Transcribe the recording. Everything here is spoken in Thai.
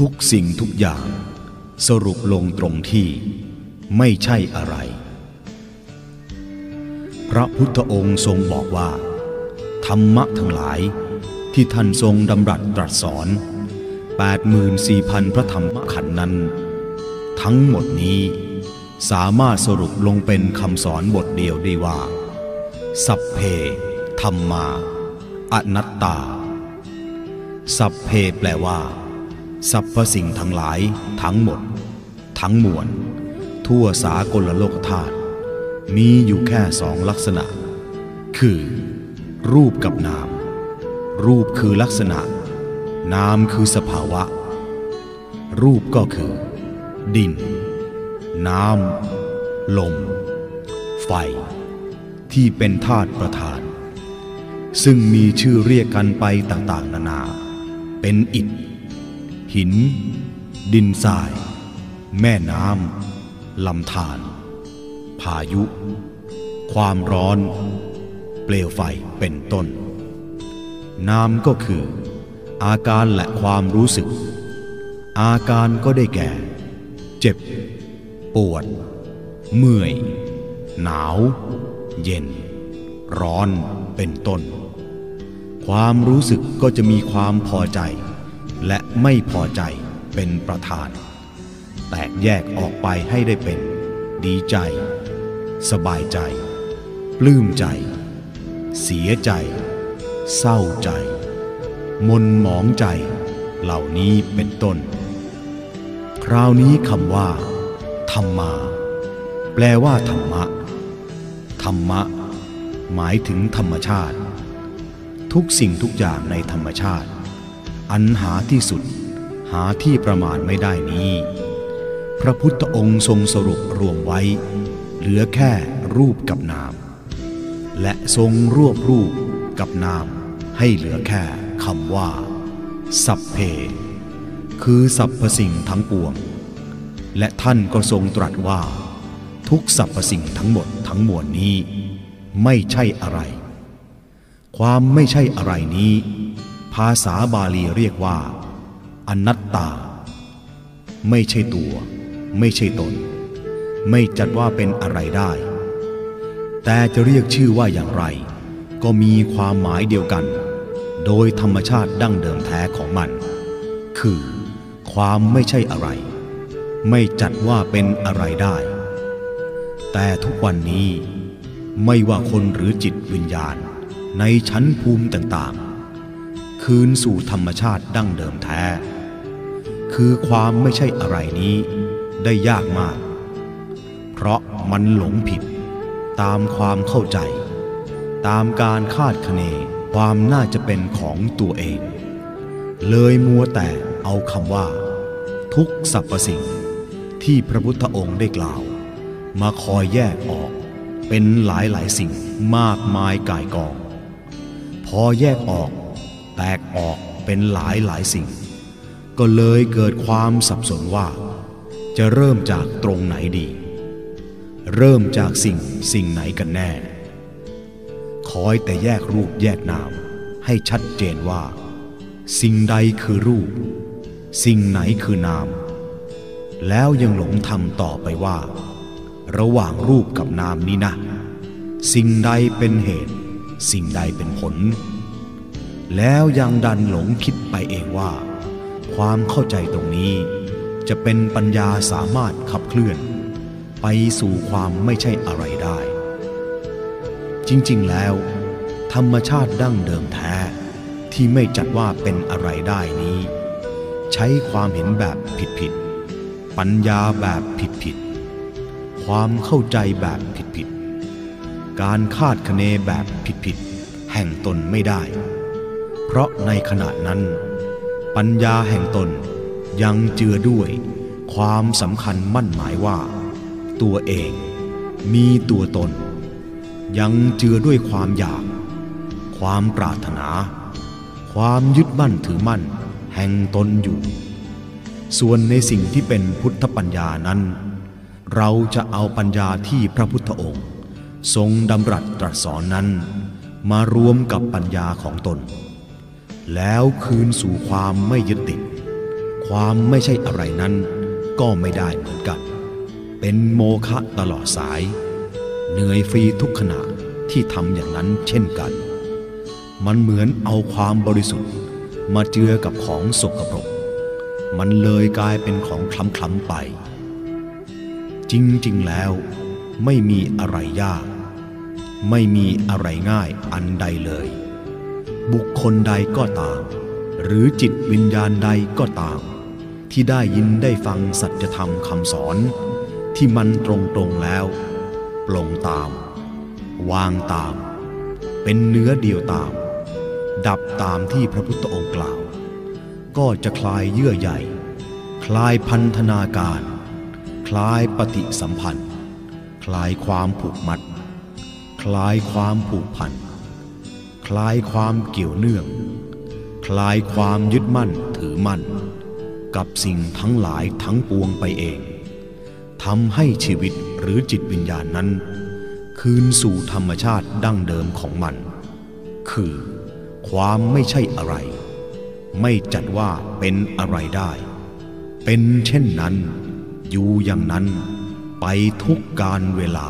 ทุกสิ่งทุกอย่าง สรุปลงตรงที่ไม่ใช่อะไร พระพุทธองค์ทรงบอกว่า ธรรมะทั้งหลายที่ท่านทรงดำรัสตรัสสอน 84,000 พระธรรมขันธ์นั้น ทั้งหมดนี้สามารถสรุปลงเป็นคำสอนบทเดียวได้ว่า สัพเพธรรมา อนัตตา สัพเพแปลว่า สรรพสิ่งทั้งหลายทั้งหมด ทั้งมวล ทั่วสากลโลกธาตุมีอยู่แค่สองลักษณะ คือ รูปกับนาม รูปคือลักษณะ นามคือสภาวะ รูปก็คือ ดิน น้ำลม ไฟ ที่เป็นธาตุประธาน ซึ่งมีชื่อเรียกกันไปต่างๆ นานา เป็นอิฐ หิน ดินทราย แม่น้ำลำธารพายุ ความร้อน เปลวไฟเป็นต้น นามก็คือ อาการและความรู้สึก อาการก็ได้แก่ เจ็บ ปวด เมื่อย หนาว เย็น ร้อนเป็นต้น ความรู้สึกก็จะมีความพอใจ และไม่พอใจเป็นประธาน แตกแยกออกไปให้ได้เป็น ดีใจ สบายใจ ปลื้มใจ เสียใจ เศร้าใจ มนหมองใจ เหล่านี้เป็นต้น คราวนี้คำว่า ธรรมา แปลว่าธรรมะ ธรรมะ หมายถึงธรรมชาติ ทุกสิ่งทุกอย่างในธรรมชาติ อันหาที่สุด หาที่ประมาณไม่ได้นี้ พระพุทธองค์ทรงสรุปรวมไว้ เหลือแค่รูปกับนาม และทรงรวบรูปกับนาม ให้เหลือแค่คำว่า สัพเพ คือสรรพสิ่งทั้งปวง และท่านก็ทรงตรัสว่า ทุกสรรพสิ่งทั้งหมดทั้งมวลนี้ ไม่ใช่อะไร ความไม่ใช่อะไรนี้ ภาษาบาลีเรียกว่า อนัตตา ไม่ใช่ตัว ไม่ใช่ตน ไม่จัดว่าเป็นอะไรได้ แต่จะเรียกชื่อว่าอย่างไร ก็มีความหมายเดียวกัน โดยธรรมชาติดั้งเดิมแท้ของมัน คือ ความไม่ใช่อะไร ไม่จัดว่าเป็นอะไรได้ แต่ทุกวันนี้ ไม่ว่าคนหรือจิตวิญญาณ ในชั้นภูมิต่างๆ คืนสู่ธรรมชาติดั้งเดิมแท้ คือความไม่ใช่อะไรนี้ได้ยากมาก เพราะมันหลงผิด ตามความเข้าใจ ตามการคาดคะเนความน่าจะเป็นของตัวเอง เลยมัวแต่เอาคำว่า ทุกสรรพสิ่งที่พระพุทธองค์ได้กล่าว มาคอยแยกออกเป็นหลายหลายสิ่งมากมายก่ายกอง พอแยกออก แตกออกเป็นหลายหลายสิ่ง ก็เลยเกิดความสับสนว่า จะเริ่มจากตรงไหนดี เริ่มจากสิ่งสิ่งไหนกันแน่ คอยแต่แยกรูปแยกนาม ให้ชัดเจนว่า สิ่งใดคือรูป สิ่งไหนคือนาม แล้วยังหลงทำต่อไปว่า ระหว่างรูปกับนามนี้นะ สิ่งใดเป็นเหตุ สิ่งใดเป็นผล แล้วยังดันหลงคิดไปเองว่า ความเข้าใจตรงนี้ จะเป็นปัญญาสามารถขับเคลื่อน ไปสู่ความไม่ใช่อะไรได้ จริงๆแล้ว ธรรมชาติดั้งเดิมแท้ที่ไม่จัดว่าเป็นอะไรได้นี้ ใช้ความเห็นแบบผิดๆปัญญาแบบผิดๆความเข้าใจแบบผิดๆการคาดคะเนแบบผิดๆแห่งตนไม่ได้ เพราะในขณะนั้น ปัญญาแห่งตนยังเจือด้วยความสำคัญมั่นหมายว่า ตัวเองมีตัวตน ยังเจือด้วยความอยาก ความปรารถนา ความยึดมั่นถือมั่นแห่งตนอยู่ ส่วนในสิ่งที่เป็นพุทธปัญญานั้น เราจะเอาปัญญาที่พระพุทธองค์ ทรงดำรัสตรัสสอนนั้น มารวมกับปัญญาของตน แล้วคืนสู่ความไม่ยึดติด ความไม่ใช่อะไรนั้น ก็ไม่ได้เหมือนกัน เป็นโมฆะตลอดสาย เหนื่อยฟรีทุกขณะที่ทำอย่างนั้นเช่นกัน มันเหมือนเอาความบริสุทธิ์มาเจือกับของสกปรก มันเลยกลายเป็นของคล้ำๆไป จริงๆแล้ว ไม่มีอะไรยาก ไม่มีอะไรง่ายอันใดเลย บุคคลใดก็ตาม หรือจิตวิญญาณใดก็ตาม ที่ได้ยินได้ฟังสัจธรรมคำสอน ที่มันตรงๆแล้ว ปลงตาม วางตาม เป็นเนื้อเดียวตาม ดับตามที่พระพุทธองค์กล่าว ก็จะคลายเยื่อใยคลายพันธนาการ คลายปฏิสัมพันธ์ คลายความผูกมัด คลายความผูกพัน คลายความเกี่ยวเนื่อง คลายความยึดมั่นถือมั่น กับสิ่งทั้งหลายทั้งปวงไปเองทำให้ชีวิตหรือจิตวิญญาณนั้น คืนสู่ธรรมชาติดั้งเดิมของมัน คือ ความไม่ใช่อะไร ไม่จัดว่าเป็นอะไรได้ เป็นเช่นนั้น อยู่อย่างนั้นไปทุกการเวลา